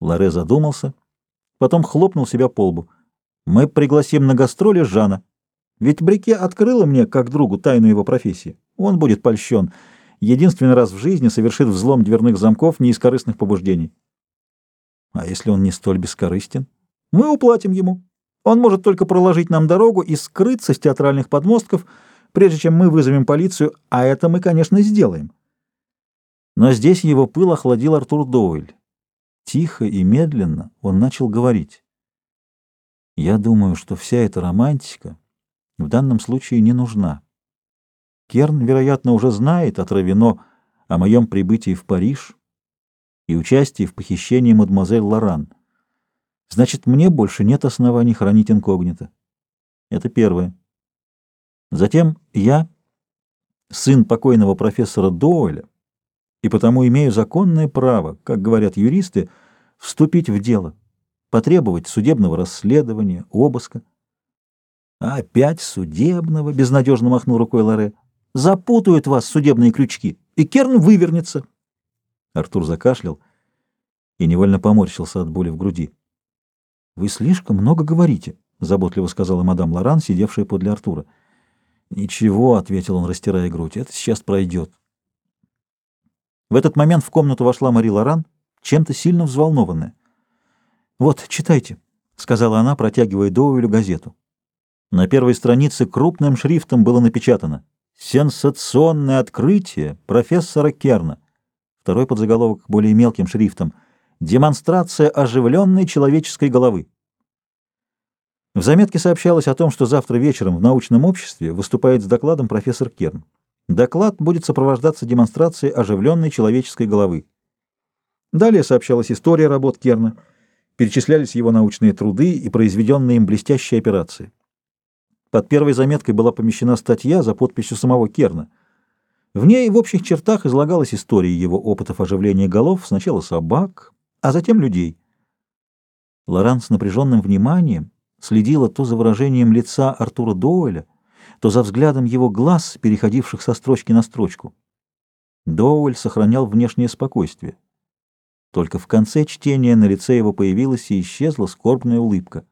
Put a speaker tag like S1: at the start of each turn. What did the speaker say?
S1: Лоре задумался, потом хлопнул себя по лбу. «Мы пригласим на гастроли Жана. Ведь Брике открыла мне, как другу, тайну его профессии. Он будет польщен. Единственный раз в жизни совершит взлом дверных замков не из корыстных побуждений». «А если он не столь бескорыстен?» «Мы уплатим ему. Он может только проложить нам дорогу и скрыться с театральных подмостков, прежде чем мы вызовем полицию, а это мы, конечно, сделаем». Но здесь его пыл охладил Артур Доуэль. Тихо и медленно он начал говорить. «Я думаю, что вся эта романтика в данном случае не нужна. Керн, вероятно, уже знает от Равино о моем прибытии в Париж и участии в похищении мадемуазель Лоран. Значит, мне больше нет оснований хранить инкогнито. Это первое. Затем я, сын покойного профессора Доуэля, и потому имею законное право, как говорят юристы, вступить в дело, потребовать судебного расследования, обыска. Опять судебного, безнадежно махнул рукой Лоре. Запутают вас судебные крючки, и Керн вывернется. Артур закашлял и невольно поморщился от боли в груди. Вы слишком много говорите, заботливо сказала мадам Лоран, сидевшая подле Артура. Ничего, ответил он, растирая грудь. Это сейчас пройдет. В этот момент в комнату вошла Мари Лоран, чем-то сильно взволнованная. «Вот, читайте», — сказала она, протягивая Доуэлю газету. На первой странице крупным шрифтом было напечатано «Сенсационное открытие профессора Керна». Второй подзаголовок более мелким шрифтом «Демонстрация оживленной человеческой головы». В заметке сообщалось о том, что завтра вечером в научном обществе выступает с докладом профессор Керн. Доклад будет сопровождаться демонстрацией оживленной человеческой головы. Далее сообщалась история работ Керна, перечислялись его научные труды и произведенные им блестящие операции. Под первой заметкой была помещена статья за подписью самого Керна. В ней в общих чертах излагалась история его опытов оживления голов сначала собак, а затем людей. Лоран с напряженным вниманием следила то за выражением лица Артура Доуэля, то за взглядом его глаз, переходивших со строчки на строчку. Доуэль сохранял внешнее спокойствие. Только в конце чтения на лице его появилась и исчезла скорбная улыбка.